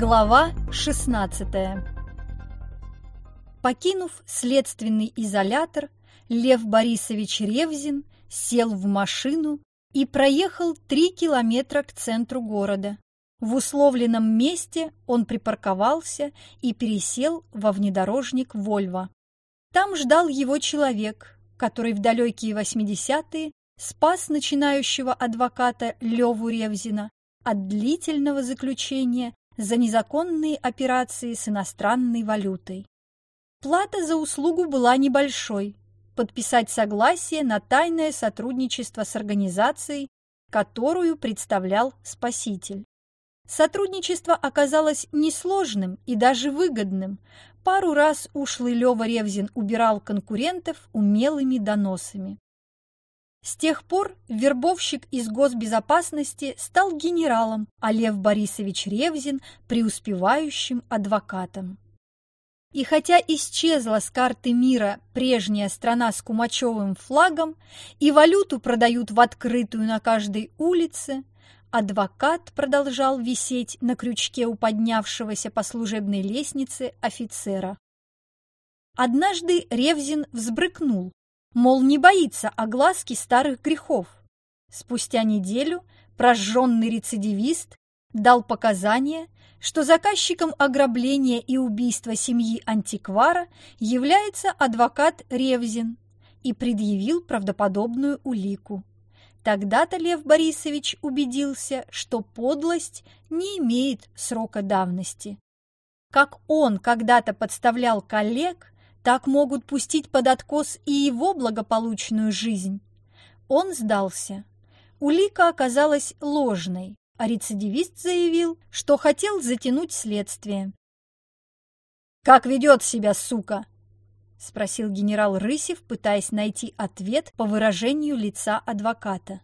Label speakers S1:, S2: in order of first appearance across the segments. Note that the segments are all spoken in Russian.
S1: Глава 16 Покинув следственный изолятор, Лев Борисович Ревзин сел в машину и проехал три километра к центру города. В условленном месте он припарковался и пересел во внедорожник «Вольво». Там ждал его человек, который в далекие 80-е спас начинающего адвоката Леву Ревзина от длительного заключения за незаконные операции с иностранной валютой. Плата за услугу была небольшой – подписать согласие на тайное сотрудничество с организацией, которую представлял спаситель. Сотрудничество оказалось несложным и даже выгодным. Пару раз ушлый Лёва Ревзин убирал конкурентов умелыми доносами. С тех пор вербовщик из госбезопасности стал генералом, а Лев Борисович Ревзин – преуспевающим адвокатом. И хотя исчезла с карты мира прежняя страна с кумачевым флагом и валюту продают в открытую на каждой улице, адвокат продолжал висеть на крючке у поднявшегося по служебной лестнице офицера. Однажды Ревзин взбрыкнул, мол, не боится огласки старых грехов. Спустя неделю прожженный рецидивист дал показания, что заказчиком ограбления и убийства семьи антиквара является адвокат Ревзин и предъявил правдоподобную улику. Тогда-то Лев Борисович убедился, что подлость не имеет срока давности. Как он когда-то подставлял коллег, так могут пустить под откос и его благополучную жизнь. Он сдался. Улика оказалась ложной, а рецидивист заявил, что хотел затянуть следствие. «Как ведет себя, сука?» – спросил генерал Рысев, пытаясь найти ответ по выражению лица адвоката.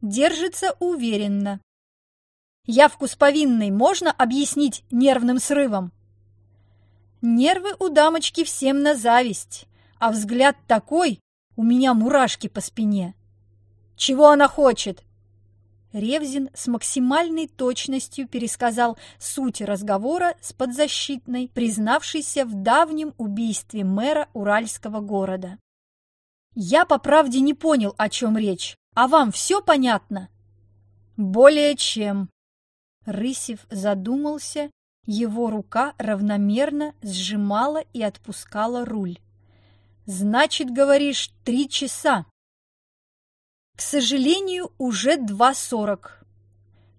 S1: «Держится уверенно». «Явку с повинной можно объяснить нервным срывом?» Нервы у дамочки всем на зависть, а взгляд такой, у меня мурашки по спине. Чего она хочет? Ревзин с максимальной точностью пересказал суть разговора с подзащитной, признавшейся в давнем убийстве мэра Уральского города. «Я по правде не понял, о чем речь. А вам все понятно?» «Более чем». Рысев задумался его рука равномерно сжимала и отпускала руль. «Значит, говоришь, три часа?» «К сожалению, уже два сорок».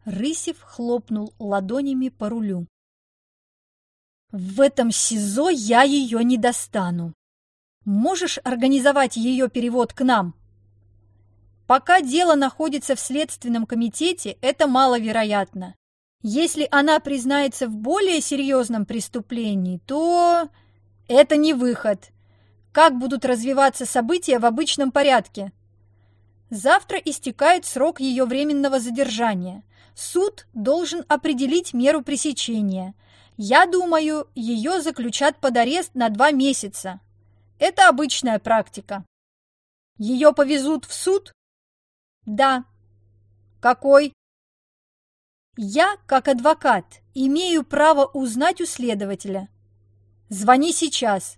S1: Рысев хлопнул ладонями по рулю. «В этом СИЗО я ее не достану. Можешь организовать ее перевод к нам?» Пока дело находится в Следственном комитете, это маловероятно. Если она признается в более серьезном преступлении, то это не выход. Как будут развиваться события в обычном порядке? Завтра истекает срок ее временного задержания. Суд должен определить меру пресечения. Я думаю, ее заключат под арест на два месяца. Это обычная практика. Ее повезут в суд? Да. Какой? Я, как адвокат, имею право узнать у следователя. Звони сейчас.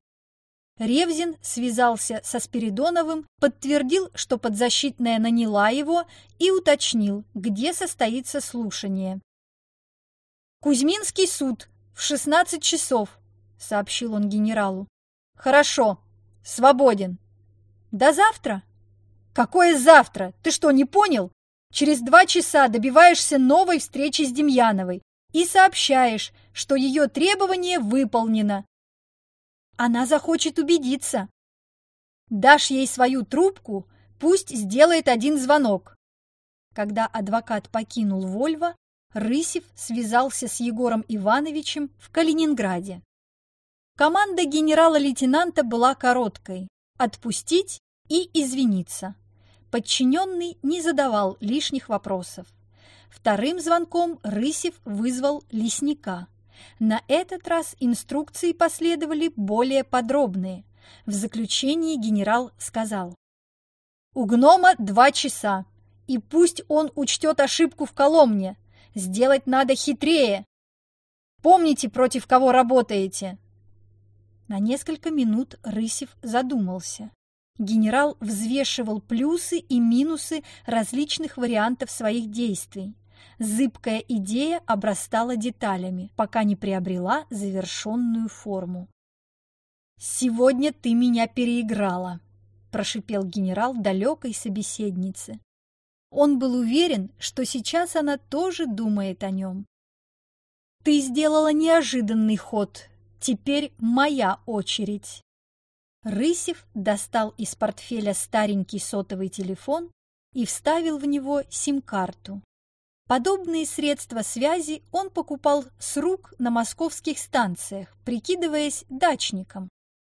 S1: Ревзин связался со Спиридоновым, подтвердил, что подзащитная наняла его и уточнил, где состоится слушание. «Кузьминский суд в 16 часов», — сообщил он генералу. «Хорошо, свободен. До завтра?» «Какое завтра? Ты что, не понял? Через два часа добиваешься новой встречи с Демьяновой и сообщаешь, что ее требование выполнено. Она захочет убедиться. Дашь ей свою трубку, пусть сделает один звонок. Когда адвокат покинул Вольво, Рысев связался с Егором Ивановичем в Калининграде. Команда генерала-лейтенанта была короткой – отпустить и извиниться. Подчиненный не задавал лишних вопросов. Вторым звонком Рысев вызвал лесника. На этот раз инструкции последовали более подробные. В заключении генерал сказал. «У гнома два часа, и пусть он учтет ошибку в Коломне. Сделать надо хитрее». Помните, против кого работаете?» На несколько минут Рысев задумался. Генерал взвешивал плюсы и минусы различных вариантов своих действий. Зыбкая идея обрастала деталями, пока не приобрела завершенную форму. «Сегодня ты меня переиграла», – прошипел генерал далекой собеседнице. Он был уверен, что сейчас она тоже думает о нем. «Ты сделала неожиданный ход. Теперь моя очередь». Рысев достал из портфеля старенький сотовый телефон и вставил в него сим-карту. Подобные средства связи он покупал с рук на московских станциях, прикидываясь дачником.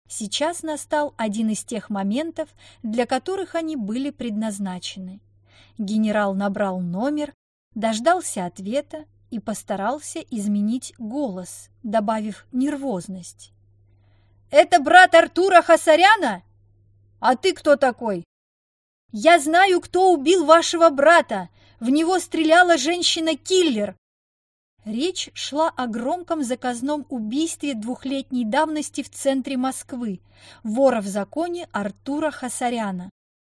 S1: Сейчас настал один из тех моментов, для которых они были предназначены. Генерал набрал номер, дождался ответа и постарался изменить голос, добавив нервозность. «Это брат Артура Хасаряна? А ты кто такой?» «Я знаю, кто убил вашего брата. В него стреляла женщина-киллер. Речь шла о громком заказном убийстве двухлетней давности в центре Москвы, вора в законе Артура Хасаряна.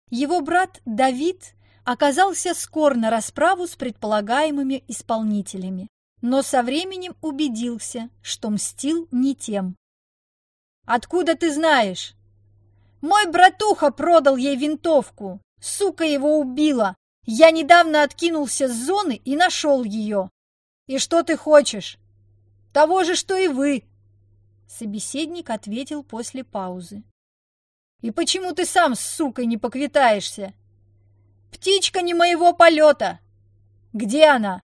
S1: Его брат Давид оказался скор на расправу с предполагаемыми исполнителями, но со временем убедился, что мстил не тем. «Откуда ты знаешь?» «Мой братуха продал ей винтовку. Сука его убила. Я недавно откинулся с зоны и нашел ее. «И что ты хочешь?» «Того же, что и вы!» Собеседник ответил после паузы. «И почему ты сам с сукой не поквитаешься?» «Птичка не моего полета!» «Где она?»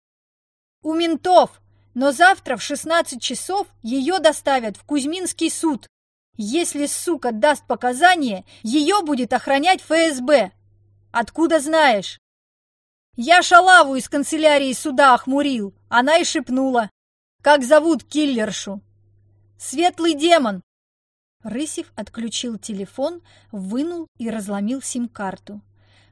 S1: «У ментов, но завтра в 16 часов ее доставят в Кузьминский суд. Если сука даст показания, ее будет охранять ФСБ. Откуда знаешь?» Я шалаву из канцелярии суда охмурил. Она и шепнула. Как зовут киллершу? Светлый демон. Рысев отключил телефон, вынул и разломил сим-карту.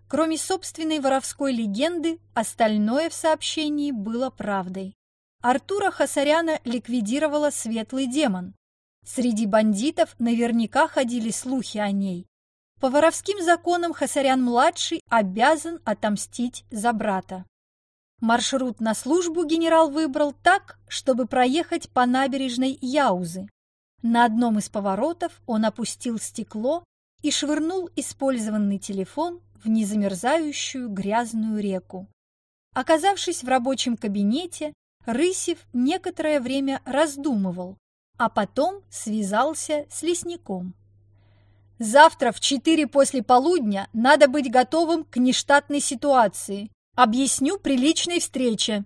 S1: Кроме собственной воровской легенды, остальное в сообщении было правдой. Артура Хасаряна ликвидировала светлый демон. Среди бандитов наверняка ходили слухи о ней. По воровским законам Хасарян-младший обязан отомстить за брата. Маршрут на службу генерал выбрал так, чтобы проехать по набережной Яузы. На одном из поворотов он опустил стекло и швырнул использованный телефон в незамерзающую грязную реку. Оказавшись в рабочем кабинете, Рысев некоторое время раздумывал, а потом связался с лесником. Завтра в четыре после полудня надо быть готовым к нештатной ситуации. Объясню при личной встрече.